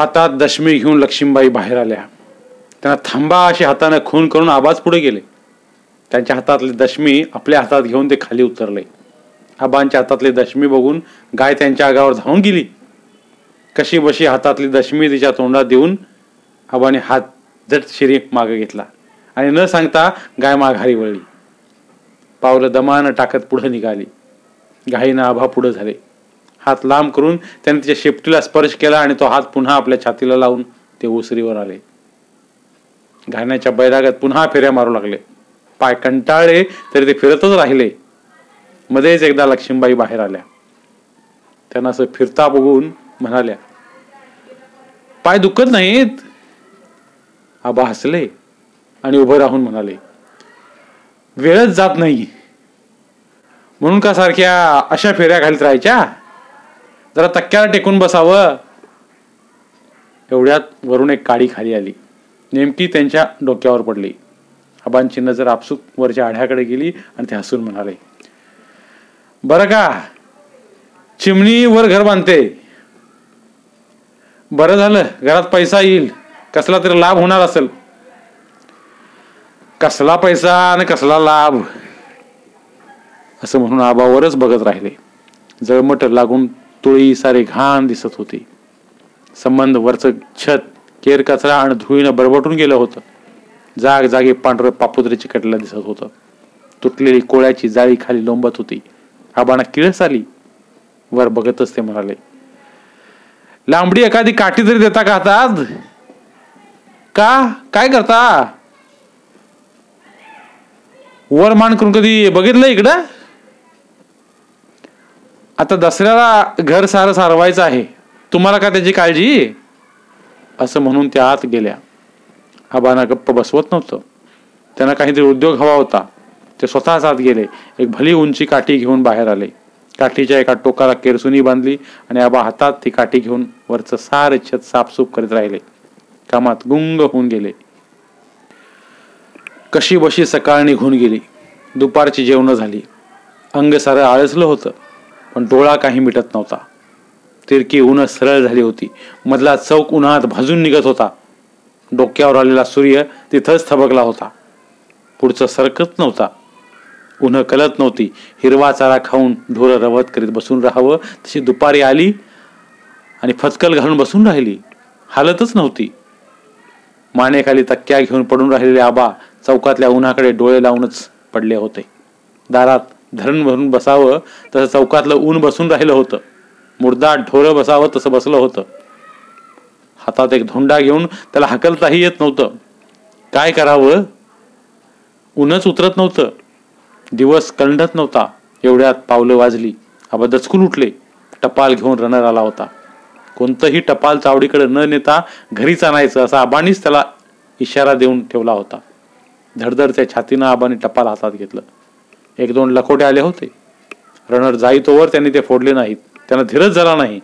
हातात दशमी घेऊन लक्ष्मीबाई बाहेर आल्या. त्यांना थांबा अशी हाताने खून करून आबाज पुढे गेले. त्यांच्या हातातले दशमी आपल्या हातात घेऊन ते खाली उतरले. आबांच्या हातातली दशमी बघून गाय त्यांच्या आगावर धावून गेली. कशी बशी हातातली दशमी तिच्या तोंडात देऊन आबाने हात झट शिरी मागे घेतला आणि न सांगता गाय माघारी वळली. पावलं दमानं टाकत पुढे निघाली. गायीनं आभा पुढे झाले. हात लांब करून त्याने तिच्या शेपटीला स्पर्श केला आणि तो हात पुन्हा आपल्या छातीला लावून ते ओसरीवर आले. घाण्याच्या बैरागात पुन्हा फेऱ्या मारू लागले. पाय कंटाळले तरी ते फिरतच राहिले. मध्येच एकदा लक्ष्मीबाई बाहेर आल्या. त्यांना असं फिरता बघून म्हणाल्या पाय दुखत नाहीत? आबा हसले आणि उभं राहून म्हणाले वेळच जात नाही. म्हणून का सारख्या अशा फेऱ्या घालत राहायच्या? जरा तक्क्याला टेकून बसावं. एवढ्यात वरून एक काडी खाली आली. नेमकी त्यांच्या डोक्यावर पडली. आबांची नजर आपसूक वरच्या आढ्याकडे गेली आणि ते हसून म्हणाले बरं का? चिमणी वर घर बांधते. बरं झालं घरात पैसा येईल. कसला तरी लाभ होणार असेल. कसला पैसा आणि कसला लाभ? असं म्हणून आबावरच बघत राहिले. जळमट लागून तुळी सारे घाण दिसत होती. संबंध वरचं छत केर कचरा आणि धुळीनं बरबटून गेलं होतं. जाग जागी पांढरं पापुद्रे चिकटलं दिसत होतं. तुटलेली कोळ्याची जाळी खाली लोंबत होती. आबांना किळस आली. वर बघतच ते म्हणाले लांबडी एखादी काठी तरी देता का हातात का? काय करता? वर मान करून कधी बघितलं इकडं? आता दसऱ्याला घर सारं सारवायचं आहे. तुम्हाला का त्याची काळजी? असं म्हणून त्या आत गेल्या. आबांना गप्प बसवत नव्हतं. त्यांना काहीतरी उद्योग हवा होता. ते स्वतःच आत गेले. एक भली उंची काठी घेऊन बाहेर आले. काठीच्या एका टोकाला केरसुनी बांधली आणि आबा हातात ती काठी घेऊन वरचं सारे छत साफसूफ करीत राहिले. कामात गुंग होऊन गेले. कशी बशी सकाळ निघून गेली. दुपारची जेवणं झाली. अंग सारं आळसलं होतं. पण डोळा काही मिटत नव्हता. तिरकी उन्ह सरळ झाली होती. मधला चौक उन्हात भाजून निघत होता. डोक्यावर आलेला सूर्य तिथंच थबकला होता. पुढचं सरकत नव्हता. उन्ह कलत नव्हती. हिरवा चारा खाऊन ढोरं रवत करीत बसून राहावं तशी दुपारी आली आणि फचकल घालून बसून राहिली. हालतच नव्हती. मानेखाली तक्क्या घेऊन पडून राहिलेले आबा चौकातल्या उन्हाकडे डोळे लावूनच पडले होते. दारात धरण भरून बसावं तसं चौकातलं ऊन बसून राहिलं होतं. मुर्दा ढोरं बसावं तसं बसलं होतं. हातात एक धोंडा घेऊन त्याला हकलताही येत नव्हतं. काय करावं? ऊनच उतरत नव्हतं. दिवस कंडत नव्हता. एवढ्यात पावलं वाजली. आबा दचकून उठले. टपाल घेऊन रनर आला होता. कोणतंही टपाल चावडीकडे न नेता घरीच आणायचं असा आबानीच त्याला इशारा देऊन ठेवला होता. धडधडच्या छातीनं आबाने टपाल हातात घेतलं. एक दोन लखोटे आले होते. रनर जाईतोवर त्यांनी ते फोडले नाहीत. त्यांना धीरच झाला नाही.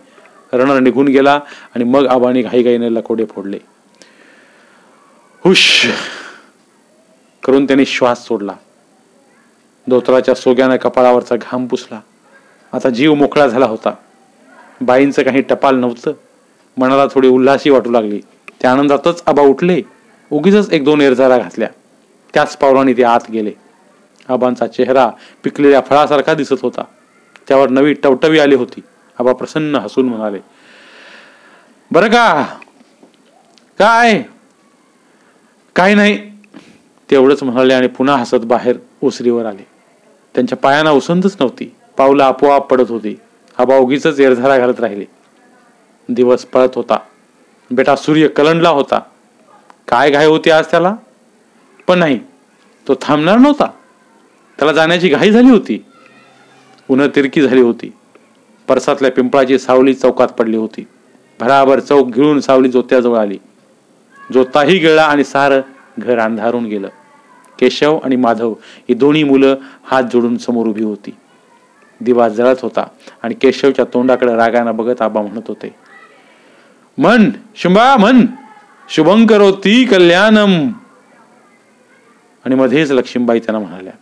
रनर निघून गेला आणि मग आबाने घाईघाईने लकोटे फोडले. हुश! करून त्यांनी श्वास सोडला. धोत्राच्या सोग्याने कपाळावरचा घाम पुसला. आता जीव मोकळा झाला होता. बाईंचं काही टपाल नव्हतं. मनाला थोडी उल्हासी वाटू लागली. त्या आनंदातच आबा उठले. उगीच एक दोन एरझारा घातल्या. त्याच पावलाने ते आत गेले. आबांचा चेहरा पिकलेल्या फळासारखा दिसत होता. त्यावर नवी टवटवी आली होती. आबा प्रसन्न हसून म्हणाले बर का? काय? काय नाही. तेवढंच म्हणाले आणि पुन्हा हसत बाहेर ओसरीवर आले. त्यांच्या पायांना उसंतच नव्हती. पावलं आपोआप पडत होती. आबा उगीच एरझारा घालत राहिले. दिवस पळत होता. बेटा सूर्य कलंडला होता. काय घाय होती आज त्याला? पण नाही तो थांबणार नव्हता. त्याला जाण्याची घाई झाली होती. उन्ह तिरकी झाली होती. परसातल्या पिंपळाची सावली चौकात पडली होती. भराभर चौक गिळून सावली जोत्याजवळ आली. जोताही गिळला आणि सारं घर अंधारून गेलं. केशव आणि माधव ही दोन्ही मुलं हात जोडून समोर उभी होती. दिवा जळत होता आणि केशवच्या तोंडाकडे रागानं बघत आबा म्हणत होते म्हण शुंभा म्हण शुभंकर होती कल्याणम. आणि मध्येच लक्ष्मीबाई त्यांना म्हणाल्या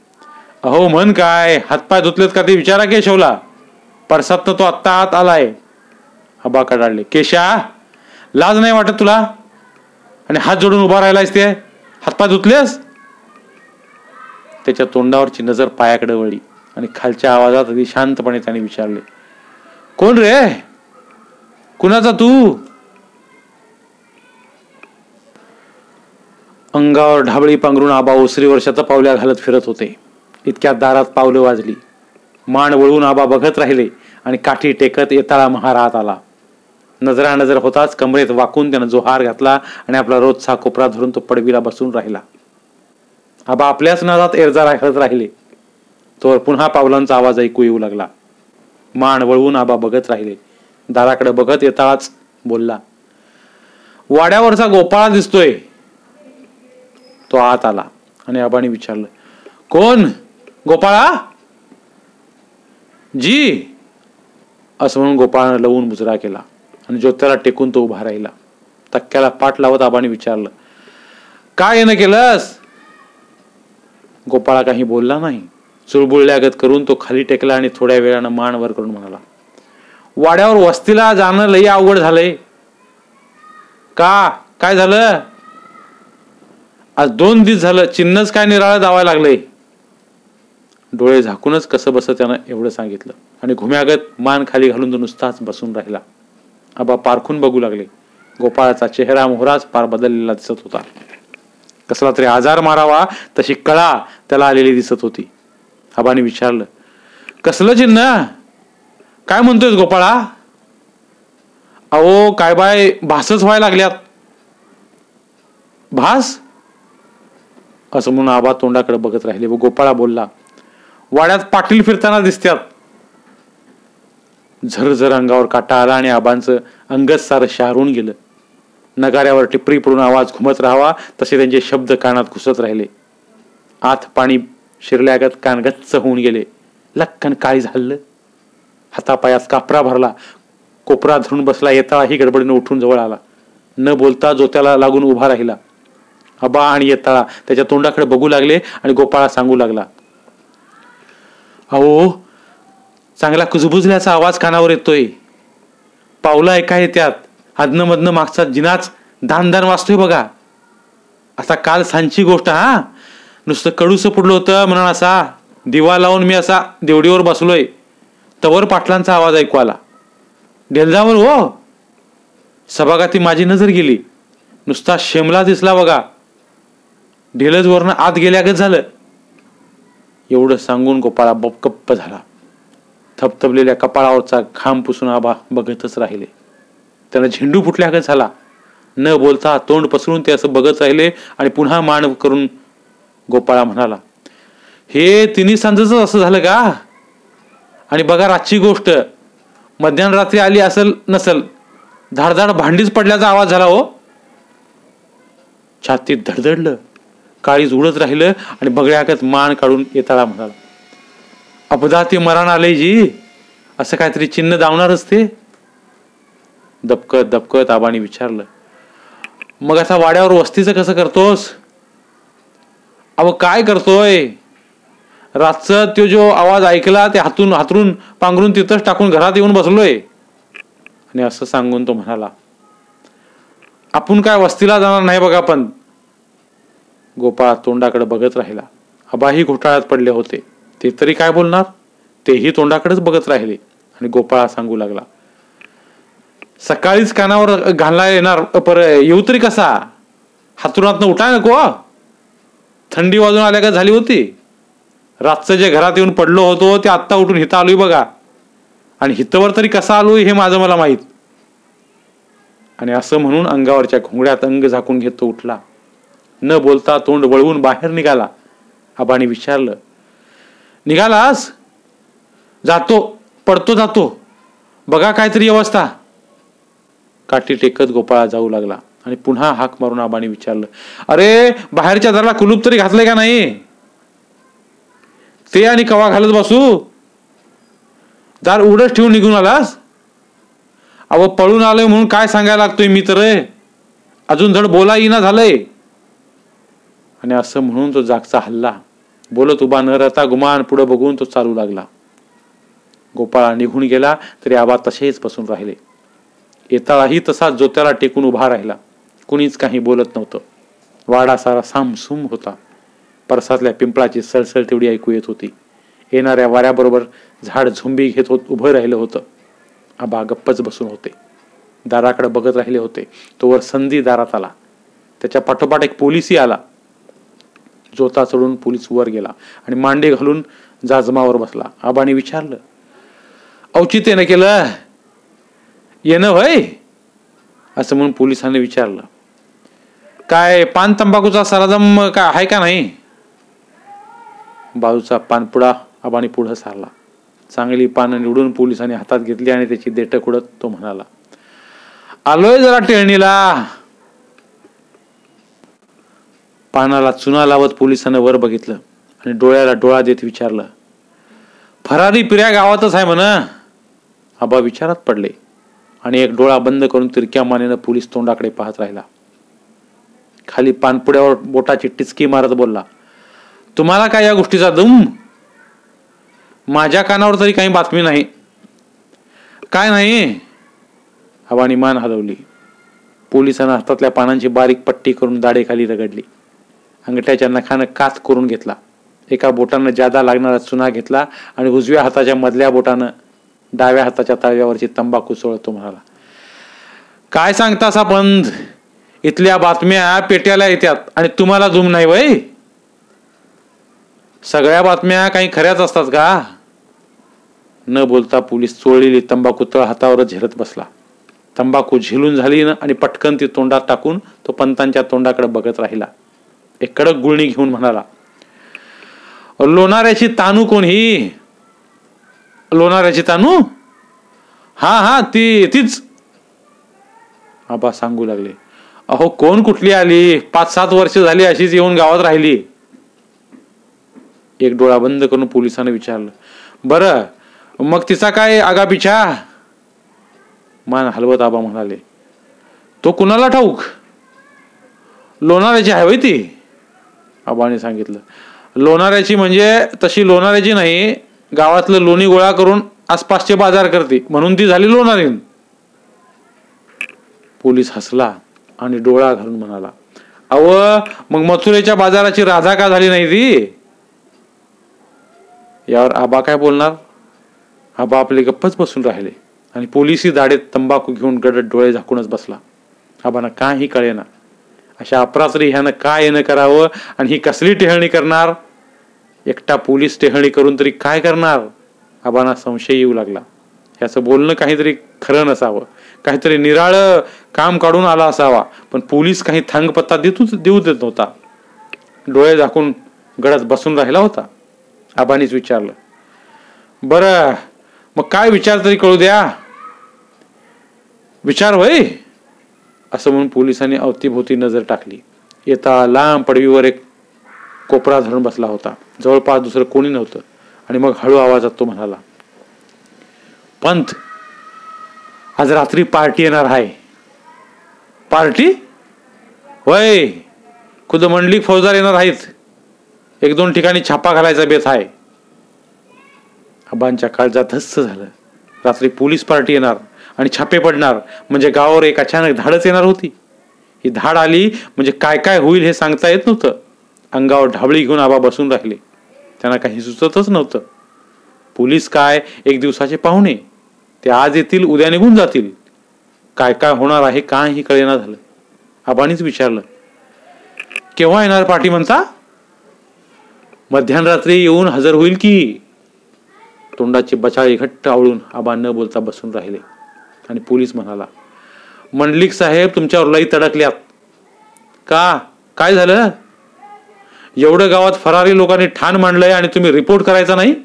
अहो म्हण काय? हातपाय धुतलेत का ते? विचारा केशवला. परसात तो आत्ता आत आलाय. आबा कडाडले केशा लाज नाही वाटत तुला? आणि हात जोडून उभा राहिलायस ते? हातपाय धुतलेस? त्याच्या तोंडावरची नजर पायाकडे वळली आणि खालच्या आवाजात अगदी शांतपणे त्याने विचारले कोण रे? कुणाचा तू? अंगावर ढाबळी पांघरून आबा ओसरी वर्षाचा पावल्या घालत फिरत होते. इतक्या दारात पावलं वाजली. मान वळून आबा बघत राहिले आणि काठी टेकत येताळा महारात आला. नजरा नजर होताच कमरेत वाकून त्यानं जो हार घातला आणि आपला रोजचा कोपरा धरून तो पडवीला बसून राहिला. आबा आपल्याच नादात एरजा राहत राहिले. तोवर पुन्हा पावलांचा आवाज ऐकू येऊ लागला. मान वळवून आबा बघत राहिले. दाराकडे बघत येताच बोलला वाड्यावरचा गोपाळा दिसतोय. तो आत आला आणि आबाने विचारलं कोण? गोपाळा? जी. असं म्हणून गोपाळानं लवून मुजरा केला आणि ज्योत्याला टेकून तो उभा राहिला. तक्क्याला पाठ लावत आबाने विचारलं काय येणं केलंस? गोपाळा काही बोलला नाही. चुळबुळल्यागत करून तो खाली टेकला आणि थोड्या वेळानं मान वर करून म्हणाला वाड्यावर वस्तीला जाणं लई अवघड झालंय. का? काय झालं? आज दोन दिवस झालं चिन्हच काय निराळं दावायला लागलंय. डोळे झाकूनच कसं बस त्यानं एवढं सांगितलं. आणि घुम्यागत मान खाली घालून तो नुसताच बसून राहिला. आबा पारखून बघू लागले. गोपाळाचा चेहरा मोहराच पार बदललेला दिसत होता. कसला तरी आजार मारावा तशी कळा त्याला आलेली दिसत होती. आबाने विचारलं कसलं चिन्ह काय म्हणतोयस गोपाळा? अहो काय बाय भासच व्हायला लागल्यात. भास? असं म्हणून आबा तोंडाकडे बघत राहिले व गोपाळा बोलला वाड्यात पाटील फिरताना दिसत्यात. झरझर अंगावर काटा आला आणि आबांचं अंगच सारं शारून गेलं. नगाऱ्यावर टिपरी पडून आवाज घुमत राहावा तसे त्यांचे शब्द कानात घुसत राहिले. आत पाणी शिरल्यागत कान गच्च होऊन गेले. लक्कन काय झालं? हातापायात कापरा भरला. कोपरा धरून बसला येताळाही गडबडीनं उठून जवळ आला. न बोलता जोत्याला लागून उभा राहिला. अबा आणि येताळा त्याच्या तोंडाकडे बघू लागले आणि गोपाळा सांगू लागला. अहो चांगला कुजबुजल्याचा आवाज कानावर येतोय. पावलं ऐका येत्यात अदनं मधनं मागचा जिनाच दानदान वाचतोय बघा. आता काल सांची गोष्ट हा? नुसतं कडूस पडलं होतं म्हणून असा. दिवा लावून मी असा देवडीवर बसलोय. तवर पाटलांचा आवाज ऐकू आला. ढेलजावर हो. सभागाती माझी नजर गेली. नुसता शेमला दिसला बघा. ढेलजवरनं आत गेल्यागत झालं. एवढं सांगून गोपाळा बपकप्प झाला. थपथपलेल्या कपाळावरचा घाम पुसून आबा बघतच राहिले. त्यानं झेंडू फुटल्यागत झाला. न बोलता तोंड पसरून ते असं बघत राहिले आणि पुन्हा मान करून गोपाळा म्हणाला हे तिन्ही सांजच असं झालं का? आणि बघा रातची गोष्ट. मध्यान रात्री आली असेल नसल. धाडधाड भांडीच पडल्याचा आवाज झाला हो. छातीत धडधडलं. काळीज उडत राहिलं आणि बगड्याकत मान काढून येताळा म्हणाला अपघाती मरण आले जी असं काहीतरी चिन्ह दावणारच ते. दबकत दबकत आबाने विचारलं मग आता वाड्यावर वस्तीचं कसं करतोस? अव काय करतोय? रातचं तो जो आवाज ऐकला ते हातून हातरून पांघरून तिथंच टाकून घरात येऊन बसलोय. आणि असं सांगून तो म्हणाला आपण काय वस्तीला जाणार नाही बघा पण गोपाळ तोंडाकडे बघत राहिला. आबाही घोटाळ्यात पडले होते. ते तरी काय बोलणार? तेही तोंडाकडेच बघत राहिले. आणि गोपाळा सांगू लागला. सकाळीच कानावर घालणार येणार पर येऊ तरी कसा? हातुरात उठा नको थंडी वाजून आल्या का झाली होती? रातचं जे घरात येऊन पडलो होतो ते आत्ता उठून हिथं आलोय बघा. आणि हितवर तरी कसा आलोय हे माझं मला माहीत. आणि असं म्हणून अंगावरच्या घोंगड्यात अंग झाकून घेत तो उठला. न बोलता तोंड वळवून बाहेर निघाला. आबाने विचारलं निघालास? जातो पडतो जातो. बघा काहीतरी अवस्था. काठी टेकत गोपाळा जाऊ लागला आणि पुन्हा हाक मारून आबाने विचारलं अरे बाहेरच्या दाराला कुलूप तरी घातलंय का नाही? ते आणि कवा घालत बसू? दार उडच ठेवून निघून आलास? अव पळून आलोय म्हणून काय सांगायला लागतोय मी तर अजून धड बोला येईना झालंय. आणि असं म्हणून तो जागचा हल्ला. बोलत उभा न राहता गुमान पुढं बघून तो चालू लागला. गोपाळा निघून गेला तरी आबा तसेच बसून राहिले. येताळाही तसा जोत्याला टेकून उभा राहिला. कुणीच काही बोलत नव्हतं. वाडा सारा सामसूम होता. परसातल्या पिंपळाची सळसळ तेवढी ऐकू येत होती. येणाऱ्या वाऱ्याबरोबर झाड झुंबी घेत होत उभं राहिलं होतं. आबा गप्पच बसून होते. दाराकडे बघत राहिले होते. तोवर संधी दारात आला. त्याच्या पाठोपाठ एक पोलिसही आला. जोता चढून पोलीस वर गेला आणि मांडे घालून जाजमावर बसला. आबाने विचारलं औचित्यानं केलं? येणं वय असं म्हणून पोलिसांनी विचारलं काय पान तंबाखूचा सरादम काय आहे का नाही? बाजूचा पानपुडा आबाने पुढं सारला. चांगली पानं निवडून पोलिसांनी हातात घेतली आणि त्याची देठ कुडत तो म्हणाला आलोय जरा टेळणीला पानाला चुना लावत पोलिसांना वर बघितलं आणि डोळ्याला डोळा देत विचारलं फरारी पिऱ्या गावातच आहे म्हण. आबा विचारात पडले आणि एक डोळा बंद करून तिरक्या मानेनं पोलीस तोंडाकडे पाहत राहिला. खाली पानपुड्यावर बोटाची टिचकी मारत बोलला तुम्हाला काय या गोष्टीचा दुम? माझ्या कानावर तरी काही बातमी नाही. काय नाही? आबानी मान हलवली. पोलिसांना हातातल्या पानांची बारीक पट्टी करून दाढेखाली रगडली. अंगठ्याच्या नखानं कात करून घेतला. एका बोटानं जादा लागणारा चुना घेतला आणि उजव्या हाताच्या मधल्या बोटानं डाव्या हाताच्या तळव्यावरची तंबाखू सोळतो म्हणाला. काय सांगतास आपण इथल्या बातम्या पेट्याला येतात आणि तुम्हाला जुम नाही वय? सगळ्या बातम्या काही खऱ्याच असतात का? न बोलता पोलीस चोळलेली तंबाखू तळ हातावरच झेलत बसला. तंबाखू झिलून झाली ना आणि पटकन ती तोंडात टाकून तो पंतांच्या तोंडाकडे बघत राहिला. एक कडक गुळणी घेऊन म्हणाला लोणाऱ्याची तानू कोण ही लोणाऱ्याची तानू? हा हा ती तीच. आबा सांगू लागले अहो कोण कुठली आली? पाच सात वर्ष झाली अशीच येऊन गावात राहिली. एक डोळा बंद करून पोलिसांना विचारलं बरं मग तिचा काय आगा पिछा मान हलवत आबा म्हणाले तो कुणाला ठाऊक? लोणाऱ्याची आहे ती? आबाने सांगितलं. लोणाऱ्याची म्हणजे तशी लोणाऱ्याची नाही गावातलं लोणी गोळा करून आसपासचे बाजार करते. म्हणून ती झाली लोणारीन पोलीस हसला आणि डोळा घालून म्हणाला अव मग मथुरेच्या बाजाराची राधा का झाली नाही ती? यावर आबा काय बोलणार? आबा आपले गप्पच बसून राहिले आणि पोलिसी दाढेत तंबाखू घेऊन गडद डोळे झाकूनच बसला. आबांना काही कळेना. अशा अपरात्री ह्यानं काय येणं करावं आणि ही कसली टेहळणी करणार? एकटा पोलीस टेहळणी करून तरी काय करणार? आबांना संशय येऊ लागला. ह्याचं बोलणं काहीतरी खरं नसावं. काहीतरी निराळ काम काढून आला असावा. पण पोलीस काही थांग पत्ता देतूच देऊ देत नव्हता. डोळे झाकून गडत बसून राहिला होता. आबानीच विचारलं. बरं मग काय विचार तरी कळू द्या. विचार होय असं म्हणून पोलिसांनी अवतीभोवती नजर टाकली. येता लांब पडवीवर एक कोपरा धरून बसला होता. जवळपास दुसरं कोणी नव्हतं. आणि मग हळू आवाजात तो म्हणाला पंत आज रात्री पार्टी येणार आहे. पार्टी? वय खुद मंडली फौजदार येणार आहेत. एक दोन ठिकाणी छापा घालायचा बेत आहे. आबांच्या काळजात धस्स झालं. रात्री पोलीस पार्टी येणार. आणि छापे पडणार. म्हणजे गावावर एक अचानक धाडच येणार होती. ही धाड आली म्हणजे काय काय होईल हे सांगता येत नव्हतं. अंगावर ढाबळी घेऊन आबा बसून राहिले. त्यांना काही सुचतच नव्हतं. पोलीस काय एक दिवसाचे पाहुणे? ते आज येतील उद्या निघून जातील. काय काय होणार आहे काहीही कळेना झालं. आबानीच विचारलं केव्हा येणार पाठी म्हणता? मध्यरात्री येऊन हजर होईल की? तोंडाची बचाळी घट्ट आवळून आबा न बोलता बसून राहिले. आणि पोलीस म्हणाला मंडलिक साहेब तुमच्यावर लई तडकल्यात. का? काय झालं? एवढं गावात फरारी लोकांनी ठाण मांडलंय आणि तुम्ही रिपोर्ट करायचा नाही?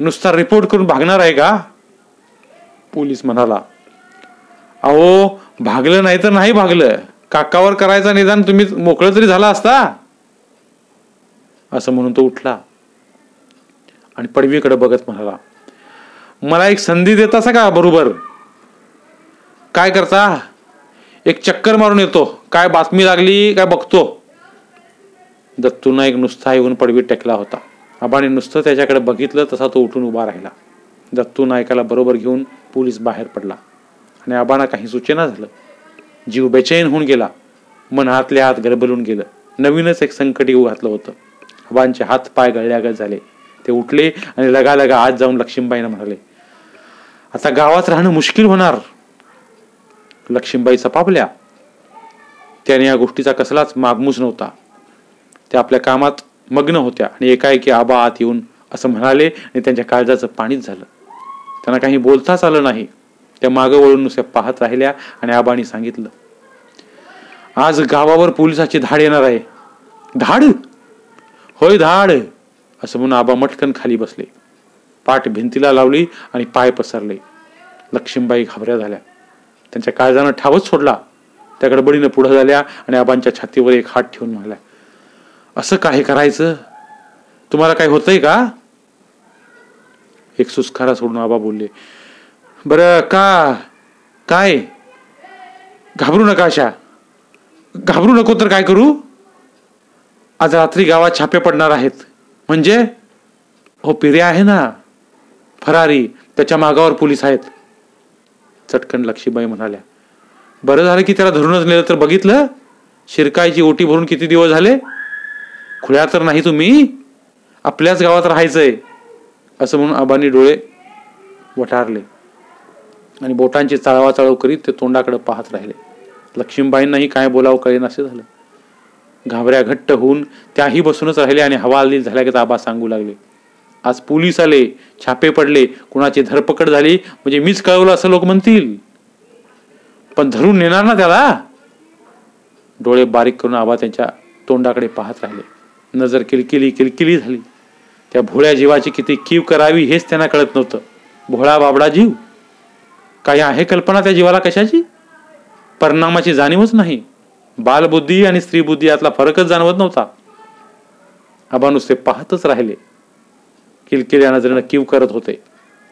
नुसता रिपोर्ट करून भागणार आहे का? पोलीस म्हणाला अहो भागलं नाही तर नाही भागलं. काकावर करायचा निदान तुम्ही मोकळं तरी झाला असता. असं म्हणून तो उठला आणि पडवीकडे बघत म्हणाला मला एक संधी देतासा का बरोबर? काय करता? एक चक्कर मारून येतो. काय बातमी लागली काय बघतो? दत्तू नाईक नुसता येऊन पडवीत टेकला होता. आबाने नुसतं त्याच्याकडे बघितलं तसा तो उठून उभा राहिला. दत्तू नायकाला बरोबर घेऊन पोलीस बाहेर पडला. आणि आबांना काही सूचना झालं. जीव बेचैन होऊन गेला. मन हातल्या हात गरबलून गेलं. नवीनच एक संकट येऊ घातलं होतं. आबांचे हात पाय गळल्यागत झाले. ते उठले आणि लगालगा आत आज जाऊन लक्ष्मीबाईंना म्हणाले आता गावात राहणं मुश्किल होणार. लक्ष्मीबाई चपापल्या त्याने या गोष्टीचा कसलाच मागमूस नव्हता. त्या आपल्या कामात मग्न होत्या आणि एकाएकी आबा आत येऊन असं म्हणाले आणि त्यांच्या काळजाचं पाणीच झालं. त्यांना काही बोलताच आलं नाही. त्या मागं वळून नुसत्या पाहत राहिल्या आणि आबांनी सांगितलं आज गावावर पोलिसाची धाड येणार आहे. धाड? होय धाड असं म्हणून आबा मटकन खाली बसले. पाठ भिंतीला लावली आणि पाय पसरले. लक्ष्मीबाई घाबऱ्या झाल्या. त्यांच्या काळजानं ठावच सोडला. त्या गडबडीनं पुढं झाल्या आणि आबांच्या छातीवर एक हात ठेवून म्हणाल्या असं काय करायचं? तुम्हाला काय होतंय का? एक सुस्कारा सोडून आबा बोलले बर का? काय? घाबरू नका अशा. घाबरू नको तर काय करू? आज रात्री गावात छापे पडणार आहेत. म्हणजे? हो पिर्या आहे ना. फरारी त्याच्या मागावर पोलीस आहेत. चटकन लक्ष्मीबाई म्हणाल्या बरं झालं की त्याला धरूनच नेलं तर बघितलं? शिरकायची ओटी भरून किती दिवस झाले? खुल्या तर नाही तुम्ही? आपल्याच गावात राहायचंय. असं म्हणून आबांनी डोळे वटारले आणि बोटांची चाळवाचाळव करीत ते तोंडाकडे पाहत राहिले. लक्ष्मीबाईंनाही काय बोलावं कळेन असे झालं. घाबऱ्या घट्ट होऊन त्याही बसूनच राहिले आणि हवालदिल झाल्या की आबा सांगू लागले. आज पोलीस आले छापे पडले कुणाची धरपकड झाली म्हणजे मीच कळवलं असं लोक म्हणतील. पण धरून नेणार ना त्याला? डोळे बारीक करून आबा त्यांच्या तोंडाकडे पाहत राहिले. नजर किलकिली किलकिली झाली. त्या भोळ्या जीवाची किती कीव करावी हेच त्यांना कळत नव्हतं. भोळा बाबडा जीव. काही आहे कल्पना त्या जीवाला कशाची? परिणामाची जाणीवच नाही. बालबुद्धी आणि स्त्रीबुद्धी यातला फरकच जाणवत नव्हता. आबा नुसते पाहतच राहिले. किलकिल्या नजरेनं किव करत होते.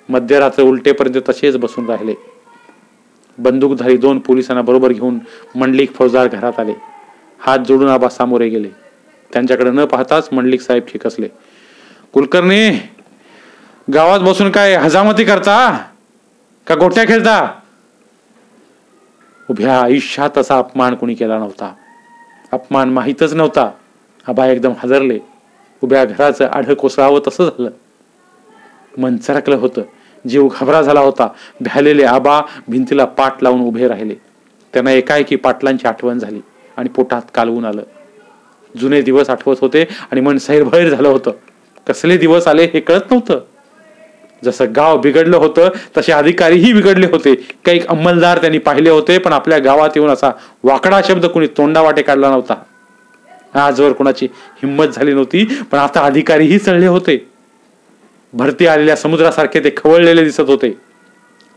मध्यरात्र उलटेपर्यंत तसेच बसून राहिले. बंदूकधारी दोन पोलिसांना बरोबर घेऊन मंडलिक फौजदार घरात आले. हात जोडून आबा सामोरे गेले. त्यांच्याकडे न पाहताच मंडलिक साहेब ठिकसले. कुलकर्णी गावात बसून काय हजामती करता? का गोट्या खेळता? उभ्या आयुष्यात असा अपमान कोणी केला नव्हता. अपमान माहीतच नव्हता. आबा एकदम हजरले. उभ्या घराचं आढ कोसळावं तसं झालं. मन चरकलं होतं. जीव घबरा झाला होता. भ्यालेले आबा भिंतीला पाठ लावून उभे राहिले. त्यांना एकाएकी पाटलांची आठवण झाली आणि पोटात कालवून आलं. जुने दिवस आठवत होते आणि मन सैरभैर झालं होतं. कसले दिवस आले हे कळत नव्हतं. जसं गाव बिघडलं होतं तसे अधिकारीही बिघडले होते. काही अंमलदार त्यांनी पाहिले होते पण आपल्या गावात येऊन असा वाकडा शब्द कोणी तोंडावाटे काढला नव्हता. आजवर कोणाची हिंमत झाली नव्हती पण आता अधिकारीही चढले होते. भरती आलेल्या समुद्रासारखे ते खवळलेले दिसत होते.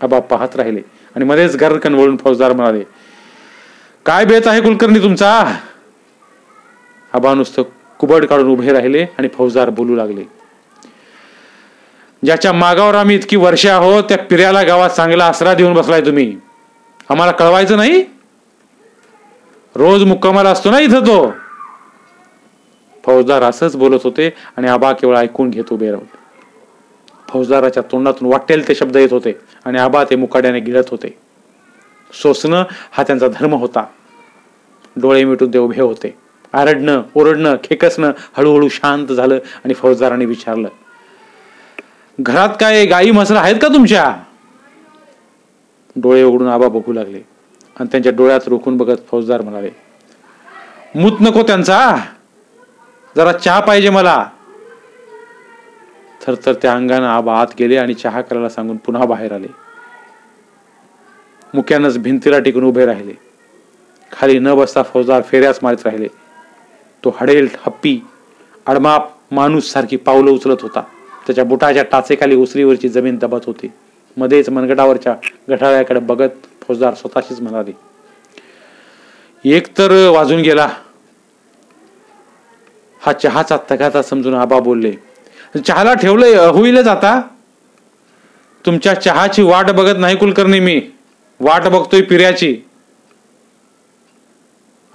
आबा पाहत राहिले. आणि मध्येच गरकन वळून फौजदार म्हणाले काय बेत आहे कुलकर्णी तुमचा? आबा नुसतं कुबड काढून उभे राहिले आणि फौजदार बोलू लागले ज्याच्या मागावर आम्ही इतकी वर्ष आहोत त्या पिऱ्याला गावात चांगला आसरा देऊन बसलाय तुम्ही. आम्हाला कळवायचं नाही? रोज मुक्कामाला असतो ना इथं तो? फौजदार असंच बोलत होते आणि आबा केवळ ऐकून घेत उभे राहून. फौजदाराच्या तोंडातून वाटेल ते शब्द येत होते आणि आबा ते मुकाड्याने गिळत होते. सोसणं हा त्यांचा धर्म होता. डोळे मिटून ते उभे होते. आरडणं ओरडणं खेकसणं हळूहळू शांत झालं आणि फौजदाराने विचारलं घरात काय गाई म्हसरा आहेत का तुमच्या? डोळे उघडून आबा बघू लागले आणि त्यांच्या डोळ्यात रोखून बघत फौजदार म्हणाले मूत नको त्यांचा. जरा चहा पाहिजे मला. थरथर त्या अंगानं आबा आत गेले आणि चहा करायला सांगून पुन्हा बाहेर आले. मुक्यानंच भिंतीला टिकून उभे राहिले. खाली न बसता फौजदार फेऱ्याच मारत राहिले. तो हडेल हप्पी अडमाप माणूस सारखी पावलं उचलत होता. त्याच्या बुटाच्या टाचेखाली उसरीवरची जमीन दबत होती. मध्येच मनगटावरच्या गठाळ्याकडे बघत फौजदार स्वतःशीच म्हणाले एक तर वाजून गेला. हा चहाचा तगाचा समजून आबा बोलले चहाला ठेवलंय होईलच आता. तुमच्या चहाची वाट बघत नाही कुलकर्णी मी. वाट बघतोय पिऱ्याची.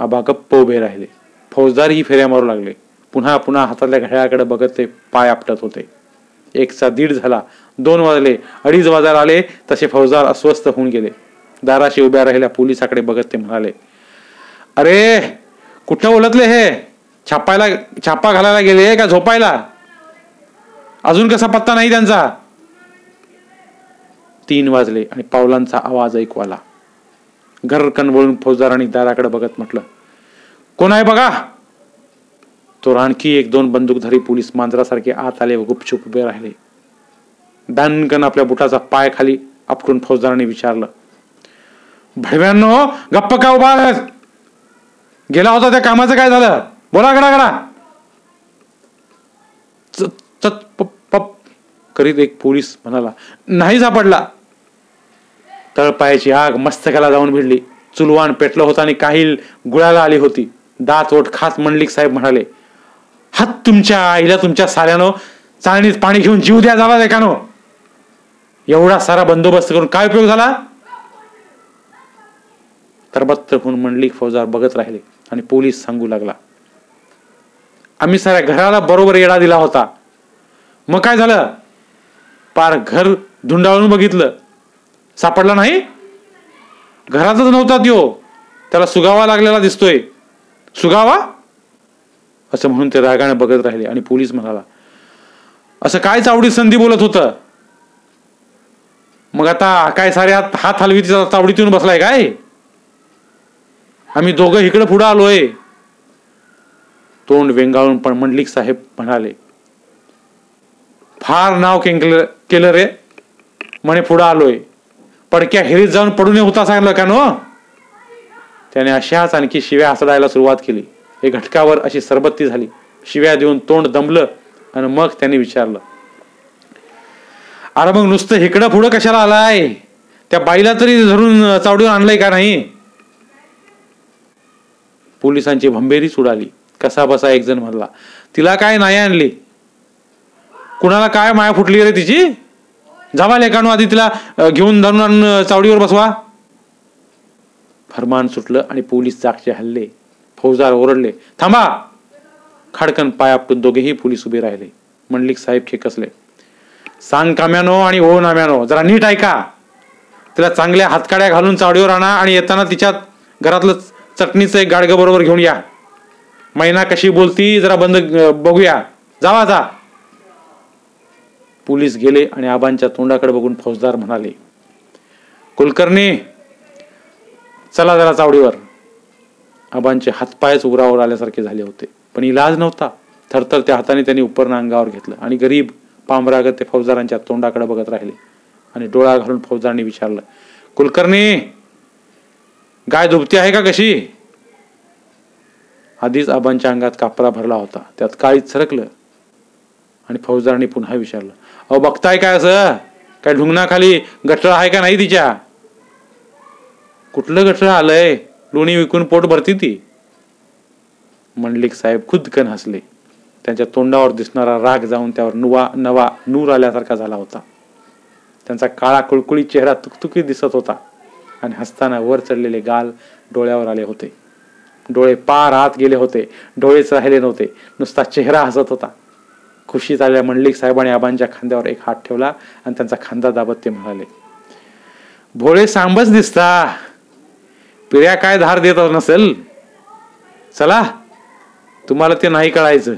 आबा गप्प उभे राहिले. फौजदारही फेऱ्या मारू लागले. पुन्हा पुन्हा हातातल्या घड्याळाकडे बघत ते पाय आपटत होते. एकचा दीड झाला. दोन वाजले. अडीच वाजायला आले. तसे फौजदार अस्वस्थ होऊन गेले. दाराशी उभ्या राहिल्या पोलिसाकडे बघत ते म्हणाले अरे कुठं ओलतले हे? छापायला छापा घालायला गेले का? झोपायला? अजून कसा पत्ता नाही त्यांचा? तीन वाजले आणि पावलांचा आवाज ऐकू आला. घरकन वळून फौजदारांनी दाराकडे बघत म्हटलं कोण आहे बघा? तो आणखी एक दोन बंदूकधारी पोलीस मांजरासारखे आत आले व गुपचूप उभे राहिले. दानकन आपल्या बुटाचा पाय खाली आपटून फौजदारांनी विचारलं भडव्यांनो गप्प का उभा गेला होता त्या कामाचं काय झालं? बोला गडा गडा करीत एक पोलीस म्हणाला नाही सापडला. तळपायाची आग मस्तकाला जाऊन भिडली. चुलवान पेटलं होतं आणि काही गुळाला आली होती. दात ओठ खात मंडलिक साहेब म्हणाले हात तुमच्या आईला तुमच्या साऱ्यानं चाळणीत पाणी घेऊन जीव द्या जावा एकानो एवढा सारा बंदोबस्त करून काय उपयोग झाला? तरबत्तर होऊन मंडलिक फौजदार बघत राहिले आणि पोलीस सांगू लागला आम्ही साऱ्या घराला बरोबर येडा दिला होता. मग काय झालं? पार घर धुंडाळून बघितलं. सापडला नाही? घरातच नव्हता त्यो. त्याला सुगावा लागलेला दिसतोय. सुगावा? असं म्हणून ते रागाने बघत राहिले आणि पोलीस म्हणाला असं काय चावडी संधी बोलत होतं? मग आता काय सारे हात हात तिचा चावडीत येऊन बसलाय काय? आम्ही दोघं इकडे पुढं आलोय. तोंड वेंगाळून पण मंडलिक साहेब म्हणाले फार नाव केलं केलं रे. म्हणे पुढं आलोय. पडक्या हिरीत जाऊन पडू नये होता सांगलं का नो? त्याने अशाच आणखी शिव्या हसडायला सुरुवात केली. हे घटकावर अशी सरबत्ती झाली. शिव्या देऊन तोंड दमलं आणि मग त्याने विचारलं अरे मग नुसतं इकडं पुढं कशाला आलाय? त्या बाईला तरी धरून चावडून आणलंय का नाही? पोलिसांची भंबेरीच उडाली. कसा बसा एक जण म्हणला तिला काय नाही आणली? कुणाला काय माया फुटली रे तिची? जावा लेखानो आधी तिला घेऊन धरून आणून चावडीवर बसवा. फरमान सुटलं आणि पोलीस चाकचे हल्ले. फौजदार ओरडले थांबा. खाडकन पाय आपटून दोघेही पोलीस उभे राहिले. मंडलिक साहेब खेकसले सांग काम्यानो आणि ओ नाम्यानो जरा नीट ऐका. तिला चांगल्या हातकाड्या घालून चावडीवर आणा आणि येताना तिच्यात घरातलं चटणीचं एक गाडगं बरोबर घेऊन या. मैना कशी बोलती जरा बंद बघूया. जावा जा. पोलीस गेले आणि आबांच्या तोंडाकडे बघून फौजदार म्हणाले कुलकर्णी चला जरा चावडीवर. आबांचे हातपायच उरावर आल्यासारखे झाले होते पण इलाज नव्हता. थरथर त्या हाताने त्यांनी उपरणं अंगावर घेतलं आणि गरीब पांभरागत ते फौजदारांच्या तोंडाकडे बघत राहिले आणि डोळा घालून फौजदारांनी विचारलं कुलकर्णी गाय दुभती आहे का कशी? आधीच आबांच्या अंगात कापरा भरला होता. त्यात काळीच सरकलं आणि फौजदारांनी पुन्हा विचारलं अहो बघताय काय असं? काय ढुंगणाखाली गटळ आहे का नाही तिच्या? कुठलं गटळ आलंय? लोणी विकून पोट भरती ती. मंडलिक साहेब खुदकन हसले. त्यांच्या तोंडावर दिसणारा राग जाऊन त्यावर नुवा नवा नूर आल्यासारखा झाला होता. त्यांचा काळा कुळकुळी चेहरा तुकतुकीत दिसत होता आणि हसताना वर चढलेले गाल डोळ्यावर आले होते. डोळे पार आत गेले होते. डोळेच राहिले नव्हते. नुसता चेहरा हसत होता. खुशीत आलेल्या मंडलिक साहेबांनी आबांच्या खांद्यावर एक हात ठेवला आणि त्यांचा खांदा दाबत ते म्हणाले भोळे सांबच दिसता. पिढ्या काय धार देत नसेल? चला तुम्हाला ते नाही कळायचं.